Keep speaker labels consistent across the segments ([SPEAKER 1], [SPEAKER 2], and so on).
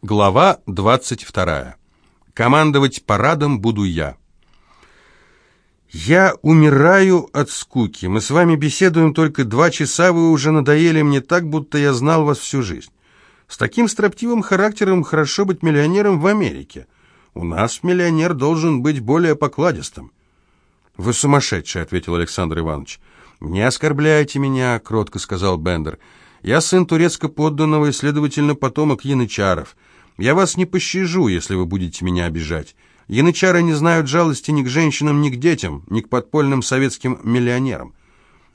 [SPEAKER 1] Глава 22. Командовать парадом буду я. «Я умираю от скуки. Мы с вами беседуем только два часа, вы уже надоели мне так, будто я знал вас всю жизнь. С таким строптивым характером хорошо быть миллионером в Америке. У нас миллионер должен быть более покладистым». «Вы сумасшедший», — ответил Александр Иванович. «Не оскорбляйте меня», — кротко сказал Бендер. «Я сын турецко-подданного и, следовательно, потомок янычаров». Я вас не пощажу, если вы будете меня обижать. Янычары не знают жалости ни к женщинам, ни к детям, ни к подпольным советским миллионерам.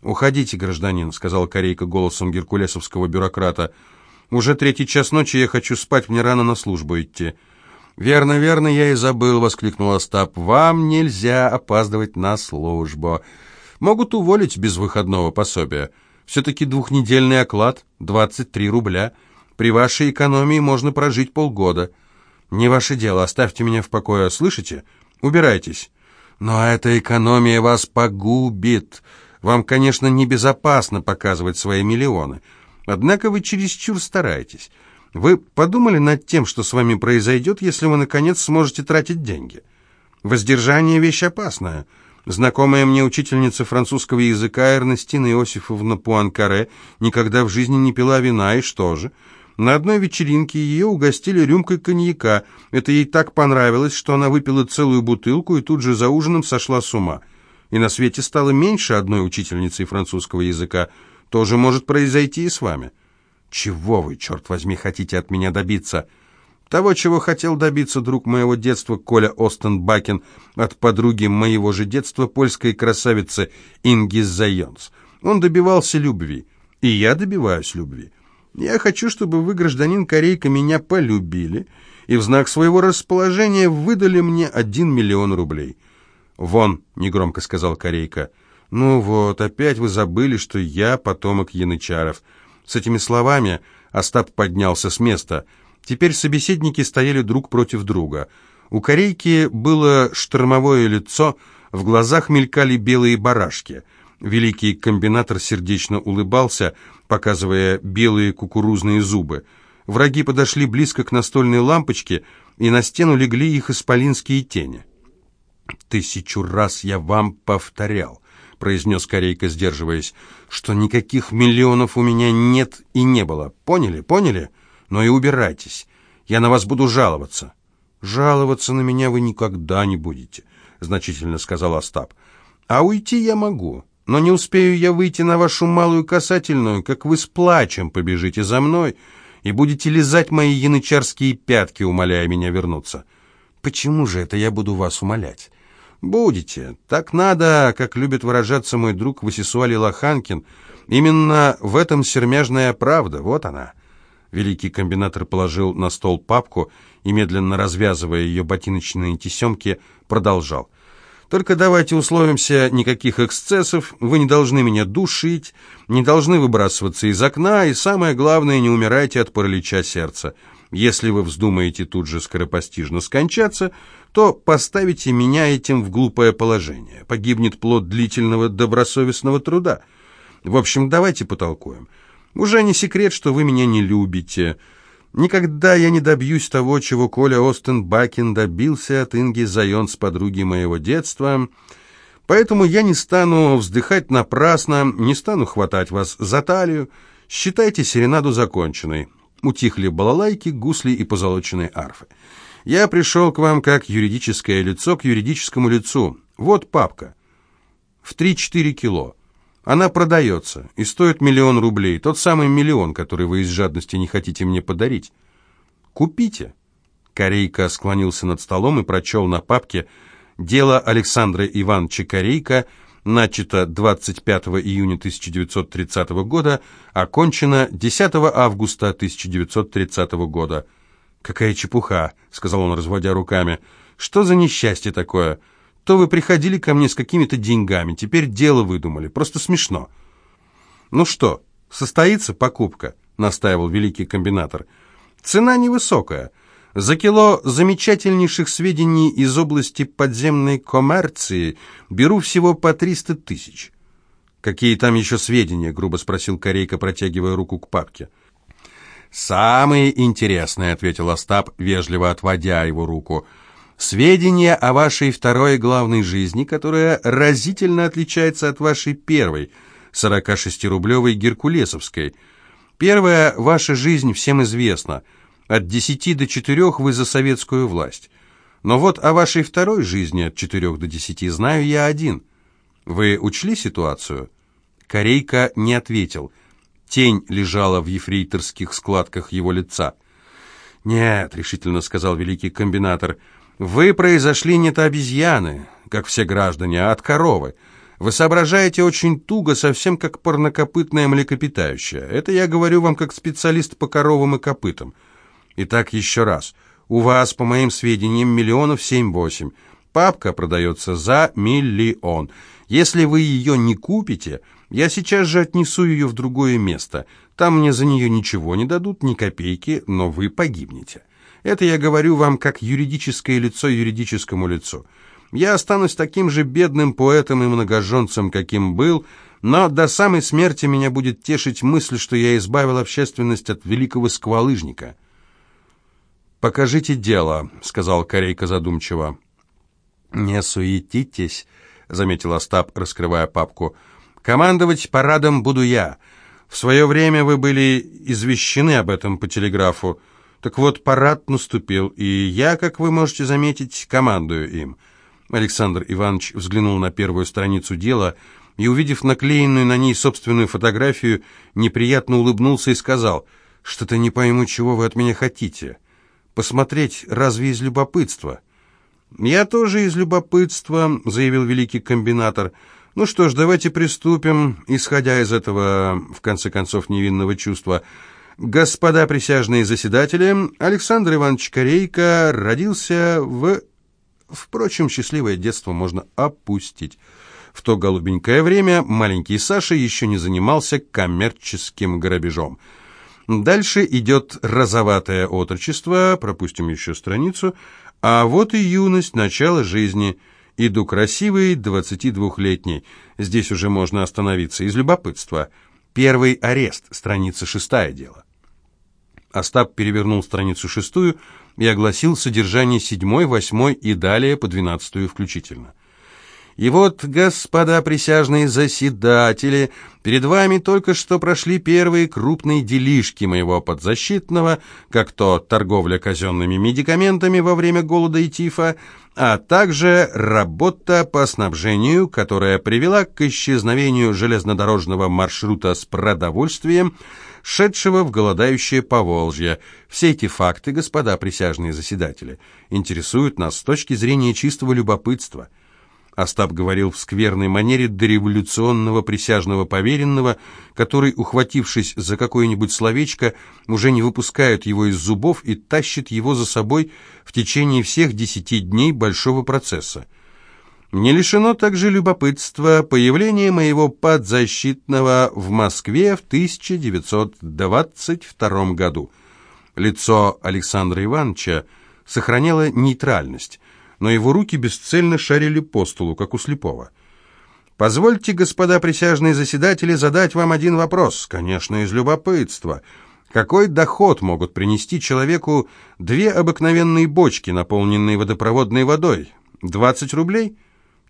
[SPEAKER 1] «Уходите, гражданин», — сказал Корейка голосом геркулесовского бюрократа. «Уже третий час ночи, я хочу спать, мне рано на службу идти». «Верно, верно, я и забыл», — воскликнул Остап. «Вам нельзя опаздывать на службу. Могут уволить без выходного пособия. Все-таки двухнедельный оклад — 23 рубля». При вашей экономии можно прожить полгода. Не ваше дело, оставьте меня в покое, слышите? Убирайтесь. Но эта экономия вас погубит. Вам, конечно, небезопасно показывать свои миллионы. Однако вы чересчур стараетесь. Вы подумали над тем, что с вами произойдет, если вы, наконец, сможете тратить деньги? Воздержание – вещь опасная. Знакомая мне учительница французского языка Эрнестина Иосифовна Пуанкаре никогда в жизни не пила вина, и что же – на одной вечеринке ее угостили рюмкой коньяка. Это ей так понравилось, что она выпила целую бутылку и тут же за ужином сошла с ума. И на свете стало меньше одной учительницы французского языка. Тоже может произойти и с вами. Чего вы, черт возьми, хотите от меня добиться? Того, чего хотел добиться друг моего детства Коля Остенбакен от подруги моего же детства, польской красавицы Инги Зайонс. Он добивался любви. И я добиваюсь любви. Я хочу, чтобы вы, гражданин Корейка, меня полюбили и в знак своего расположения выдали мне один миллион рублей». «Вон», — негромко сказал Корейка. «Ну вот, опять вы забыли, что я потомок янычаров». С этими словами Остап поднялся с места. Теперь собеседники стояли друг против друга. У Корейки было штормовое лицо, в глазах мелькали белые барашки — Великий комбинатор сердечно улыбался, показывая белые кукурузные зубы. Враги подошли близко к настольной лампочке, и на стену легли их исполинские тени. «Тысячу раз я вам повторял», — произнес Корейка, сдерживаясь, «что никаких миллионов у меня нет и не было. Поняли, поняли? Но и убирайтесь. Я на вас буду жаловаться». «Жаловаться на меня вы никогда не будете», — значительно сказал Остап. «А уйти я могу. Но не успею я выйти на вашу малую касательную, как вы с плачем побежите за мной и будете лизать мои янычарские пятки, умоляя меня вернуться. Почему же это я буду вас умолять? Будете. Так надо, как любит выражаться мой друг Васисуали Лоханкин. Именно в этом сермяжная правда, вот она. Великий комбинатор положил на стол папку и, медленно развязывая ее ботиночные тесемки, продолжал. Только давайте условимся, никаких эксцессов, вы не должны меня душить, не должны выбрасываться из окна, и самое главное, не умирайте от паралича сердца. Если вы вздумаете тут же скоропостижно скончаться, то поставите меня этим в глупое положение. Погибнет плод длительного добросовестного труда. В общем, давайте потолкуем. Уже не секрет, что вы меня не любите, Никогда я не добьюсь того, чего Коля Остен Бакин добился от Инги Зайон с подруги моего детства. Поэтому я не стану вздыхать напрасно, не стану хватать вас за талию. Считайте серенаду законченной. Утихли балалайки, гусли и позолоченные арфы. Я пришел к вам как юридическое лицо к юридическому лицу. Вот папка. В 3-4 кило. Она продается и стоит миллион рублей, тот самый миллион, который вы из жадности не хотите мне подарить. Купите. Корейка склонился над столом и прочел на папке «Дело Александра Ивановича Корейка» начато 25 июня 1930 года, окончено 10 августа 1930 года. «Какая чепуха!» — сказал он, разводя руками. «Что за несчастье такое?» То вы приходили ко мне с какими-то деньгами, теперь дело выдумали. Просто смешно. Ну что, состоится покупка, настаивал великий комбинатор. Цена невысокая. За кило замечательнейших сведений из области подземной коммерции беру всего по 300 тысяч. «Какие там еще сведения?» — грубо спросил Корейка, протягивая руку к папке. «Самые интересные», — ответил Остап, вежливо отводя его руку. «Сведения о вашей второй главной жизни, которая разительно отличается от вашей первой, 46-рублевой геркулесовской. Первая ваша жизнь всем известна. От 10 до 4 вы за советскую власть. Но вот о вашей второй жизни от 4 до 10 знаю я один. Вы учли ситуацию?» Корейка не ответил — Тень лежала в ефрейторских складках его лица. «Нет», — решительно сказал великий комбинатор, — «вы произошли не от обезьяны, как все граждане, а от коровы. Вы соображаете очень туго, совсем как парнокопытная млекопитающая. Это я говорю вам как специалист по коровам и копытам. Итак, еще раз. У вас, по моим сведениям, миллионов семь-восемь. Папка продается за миллион. Если вы ее не купите, я сейчас же отнесу ее в другое место. Там мне за нее ничего не дадут, ни копейки, но вы погибнете. Это я говорю вам как юридическое лицо юридическому лицу. Я останусь таким же бедным поэтом и многоженцем, каким был, но до самой смерти меня будет тешить мысль, что я избавил общественность от великого сквалыжника. «Покажите дело», — сказал Корейка задумчиво. «Не суетитесь», — заметил Остап, раскрывая папку, — Командовать парадом буду я. В свое время вы были извещены об этом по телеграфу. Так вот, парад наступил, и я, как вы можете заметить, командую им». Александр Иванович взглянул на первую страницу дела и, увидев наклеенную на ней собственную фотографию, неприятно улыбнулся и сказал, «Что-то не пойму, чего вы от меня хотите. Посмотреть разве из любопытства?» «Я тоже из любопытства», — заявил великий комбинатор, — ну что ж, давайте приступим, исходя из этого, в конце концов, невинного чувства. Господа присяжные заседатели, Александр Иванович Корейко родился в... Впрочем, счастливое детство можно опустить. В то голубенькое время маленький Саша еще не занимался коммерческим грабежом. Дальше идет розоватое отрочество, пропустим еще страницу, а вот и юность, начало жизни – Иду красивый, 22-летний. Здесь уже можно остановиться из любопытства. Первый арест, страница шестая дело. Остап перевернул страницу шестую и огласил содержание седьмой, восьмой и далее по двенадцатую включительно. И вот, господа присяжные заседатели, перед вами только что прошли первые крупные делишки моего подзащитного, как то торговля казенными медикаментами во время голода и тифа, а также работа по снабжению, которая привела к исчезновению железнодорожного маршрута с продовольствием, шедшего в голодающее Поволжье. Все эти факты, господа присяжные заседатели, интересуют нас с точки зрения чистого любопытства – Остап говорил в скверной манере дореволюционного присяжного поверенного, который, ухватившись за какое-нибудь словечко, уже не выпускает его из зубов и тащит его за собой в течение всех десяти дней большого процесса. Не лишено также любопытства появление моего подзащитного в Москве в 1922 году. Лицо Александра Ивановича сохраняло нейтральность, но его руки бесцельно шарили по столу, как у слепого. «Позвольте, господа присяжные заседатели, задать вам один вопрос, конечно, из любопытства. Какой доход могут принести человеку две обыкновенные бочки, наполненные водопроводной водой? 20 рублей?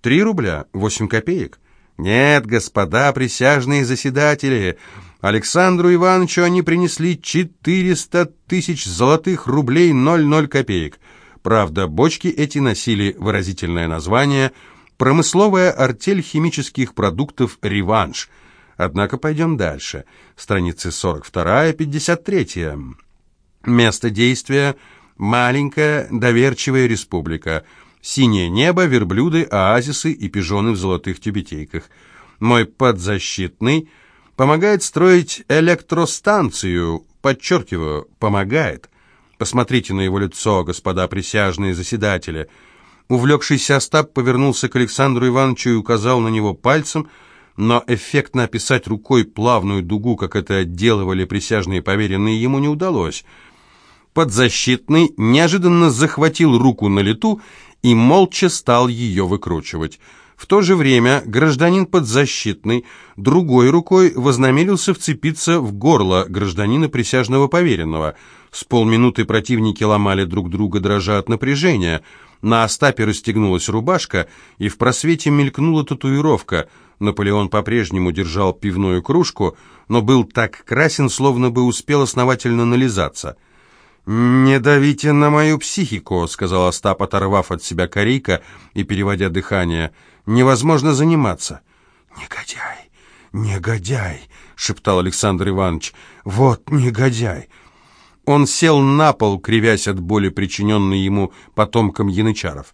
[SPEAKER 1] 3 рубля? 8 копеек? Нет, господа присяжные заседатели, Александру Ивановичу они принесли 400 тысяч золотых рублей 00 копеек. Правда, бочки эти носили выразительное название «Промысловая артель химических продуктов «Реванш». Однако пойдем дальше. Страницы 42-53. Место действия – маленькая доверчивая республика. Синее небо, верблюды, оазисы и пижоны в золотых тюбетейках. Мой подзащитный помогает строить электростанцию, подчеркиваю, помогает. Посмотрите на его лицо, господа присяжные заседатели. Увлекшийся Остап повернулся к Александру Ивановичу и указал на него пальцем, но эффектно описать рукой плавную дугу, как это делали присяжные поверенные, ему не удалось. Подзащитный неожиданно захватил руку на лету и молча стал ее выкручивать. В то же время гражданин подзащитный другой рукой вознамерился вцепиться в горло гражданина присяжного поверенного. С полминуты противники ломали друг друга, дрожа от напряжения. На Остапе расстегнулась рубашка, и в просвете мелькнула татуировка. Наполеон по-прежнему держал пивную кружку, но был так красен, словно бы успел основательно нализаться. «Не давите на мою психику», — сказал Остап, оторвав от себя корейка и переводя дыхание. «Невозможно заниматься». «Негодяй, негодяй», — шептал Александр Иванович. «Вот негодяй». Он сел на пол, кривясь от боли, причиненной ему потомкам янычаров.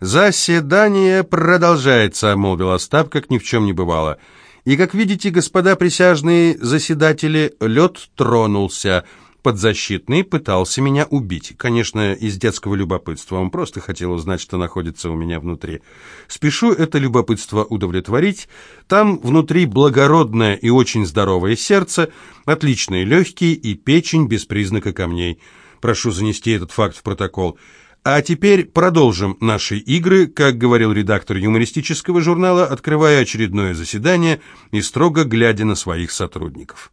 [SPEAKER 1] «Заседание продолжается», — молвил Остап, как ни в чем не бывало. «И, как видите, господа присяжные заседатели, лед тронулся». Подзащитный пытался меня убить. Конечно, из детского любопытства. Он просто хотел узнать, что находится у меня внутри. Спешу это любопытство удовлетворить. Там внутри благородное и очень здоровое сердце, отличные легкие и печень без признака камней. Прошу занести этот факт в протокол. А теперь продолжим наши игры, как говорил редактор юмористического журнала, открывая очередное заседание и строго глядя на своих сотрудников.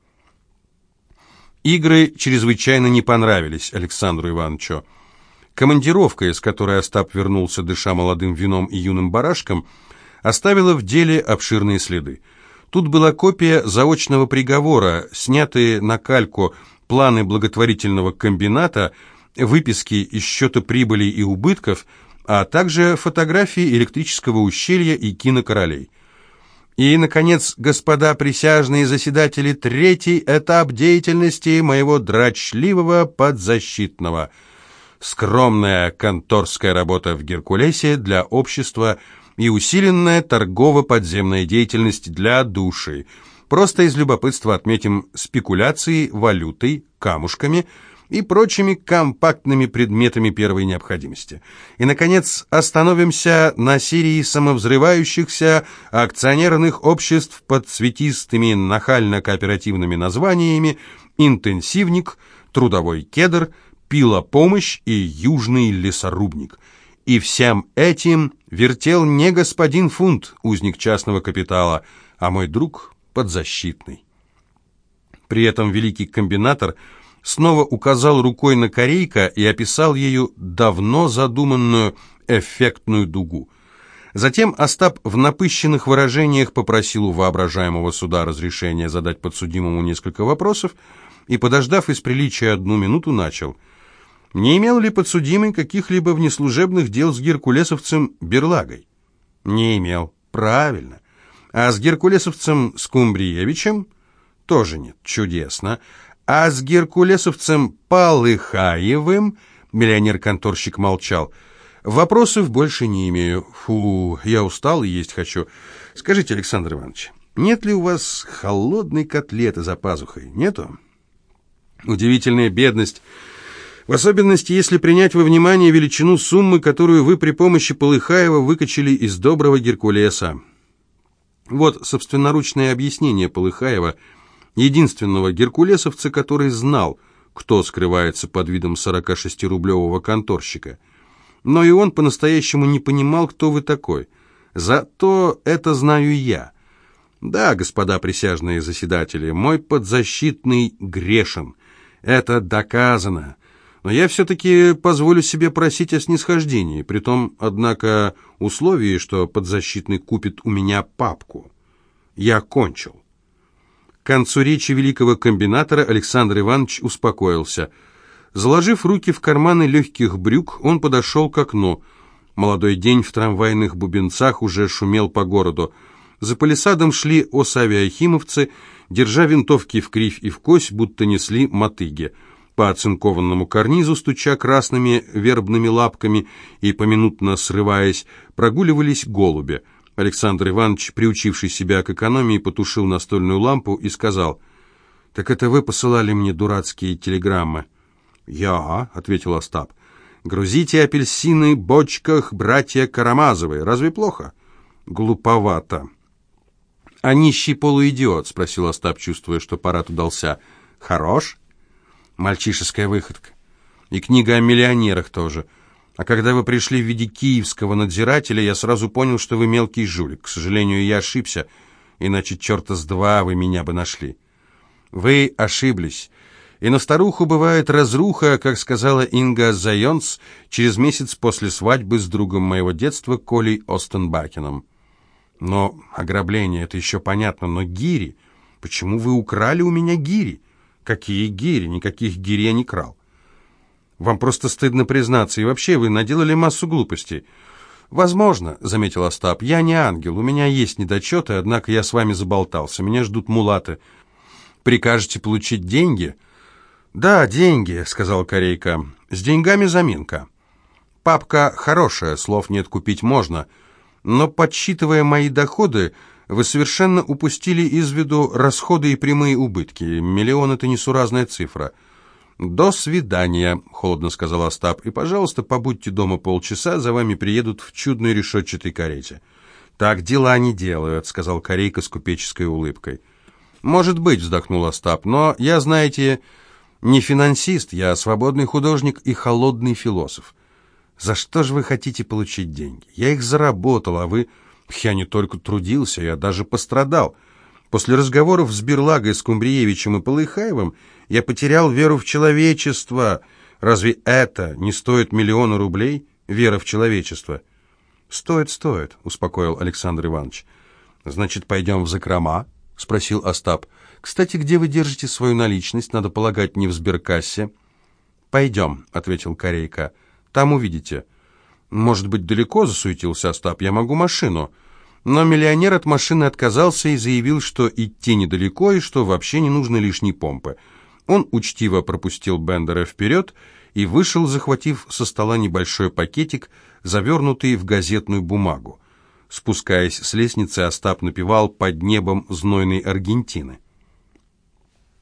[SPEAKER 1] Игры чрезвычайно не понравились Александру Ивановичу. Командировка, из которой Остап вернулся, дыша молодым вином и юным барашком, оставила в деле обширные следы. Тут была копия заочного приговора, снятые на кальку планы благотворительного комбината, выписки из счета прибыли и убытков, а также фотографии электрического ущелья и кинокоролей. И, наконец, господа присяжные заседатели, третий этап деятельности моего драчливого подзащитного. Скромная конторская работа в Геркулесе для общества и усиленная торгово-подземная деятельность для души. Просто из любопытства отметим спекуляции валютой, камушками – и прочими компактными предметами первой необходимости. И, наконец, остановимся на серии самовзрывающихся акционерных обществ под цветистыми нахально-кооперативными названиями «Интенсивник», «Трудовой кедр», «Пила-помощь» и «Южный лесорубник». И всем этим вертел не господин Фунт, узник частного капитала, а мой друг подзащитный. При этом великий комбинатор – снова указал рукой на корейка и описал ею давно задуманную эффектную дугу. Затем Остап в напыщенных выражениях попросил у воображаемого суда разрешения задать подсудимому несколько вопросов и, подождав из приличия одну минуту, начал. Не имел ли подсудимый каких-либо внеслужебных дел с геркулесовцем Берлагой? Не имел. Правильно. А с геркулесовцем Скумбриевичем? Тоже нет. Чудесно. А с геркулесовцем Полыхаевым миллионер-конторщик молчал. Вопросов больше не имею. Фу, я устал и есть хочу. Скажите, Александр Иванович, нет ли у вас холодной котлеты за пазухой? Нету? Удивительная бедность. В особенности, если принять во внимание величину суммы, которую вы при помощи Полыхаева выкачали из доброго Геркулеса. Вот собственноручное объяснение Полыхаева – единственного геркулесовца, который знал, кто скрывается под видом 46-рублевого конторщика. Но и он по-настоящему не понимал, кто вы такой. Зато это знаю я. Да, господа присяжные заседатели, мой подзащитный грешен. Это доказано. Но я все-таки позволю себе просить о снисхождении, при том, однако, условии, что подзащитный купит у меня папку. Я кончил. Концу речи великого комбинатора Александр Иванович успокоился. Заложив руки в карманы легких брюк, он подошел к окну. Молодой день в трамвайных бубенцах уже шумел по городу. За палисадом шли осавиахимовцы, держа винтовки в кривь и в кось, будто несли мотыги. По оцинкованному карнизу, стуча красными вербными лапками и поминутно срываясь, прогуливались голуби — Александр Иванович, приучивший себя к экономии, потушил настольную лампу и сказал, «Так это вы посылали мне дурацкие телеграммы?» «Я», — ответил Остап. «Грузите апельсины в бочках, братья Карамазовы. Разве плохо?» «Глуповато». «А нищий полуидиот?» — спросил Остап, чувствуя, что парад удался. «Хорош?» «Мальчишеская выходка. И книга о миллионерах тоже. А когда вы пришли в виде киевского надзирателя, я сразу понял, что вы мелкий жулик. К сожалению, я ошибся, иначе черта с два вы меня бы нашли. Вы ошиблись. И на старуху бывает разруха, как сказала Инга Зайонс, через месяц после свадьбы с другом моего детства Колей Остенбакеном. Но ограбление — это еще понятно, но гири... Почему вы украли у меня гири? Какие гири? Никаких гири я не крал. Вам просто стыдно признаться, и вообще вы наделали массу глупостей. «Возможно», — заметил Остап, — «я не ангел, у меня есть недочеты, однако я с вами заболтался, меня ждут мулаты. Прикажете получить деньги?» «Да, деньги», — сказал Корейка, — «с деньгами заминка». «Папка хорошая, слов нет, купить можно, но, подсчитывая мои доходы, вы совершенно упустили из виду расходы и прямые убытки. Миллион — это несуразная цифра». «До свидания», — холодно сказал Остап, — «и, пожалуйста, побудьте дома полчаса, за вами приедут в чудной решетчатой карете». «Так дела не делают», — сказал Корейка с купеческой улыбкой. «Может быть», — вздохнул Остап, — «но я, знаете, не финансист, я свободный художник и холодный философ. За что же вы хотите получить деньги? Я их заработал, а вы...» «Я не только трудился, я даже пострадал». После разговоров с Берлагой, Скумбриевичем и Полыхаевым я потерял веру в человечество. Разве это не стоит миллиона рублей? Вера в человечество. Стоит, стоит, успокоил Александр Иванович. Значит, пойдем в закрома? Спросил Остап. Кстати, где вы держите свою наличность? Надо полагать, не в сберкассе. Пойдем, ответил Корейка. Там увидите. Может быть, далеко засуетился Остап? Я могу машину. Но миллионер от машины отказался и заявил, что идти недалеко и что вообще не нужно лишней помпы. Он учтиво пропустил Бендера вперед и вышел, захватив со стола небольшой пакетик, завернутый в газетную бумагу. Спускаясь с лестницы, Остап напевал «Под небом знойной Аргентины».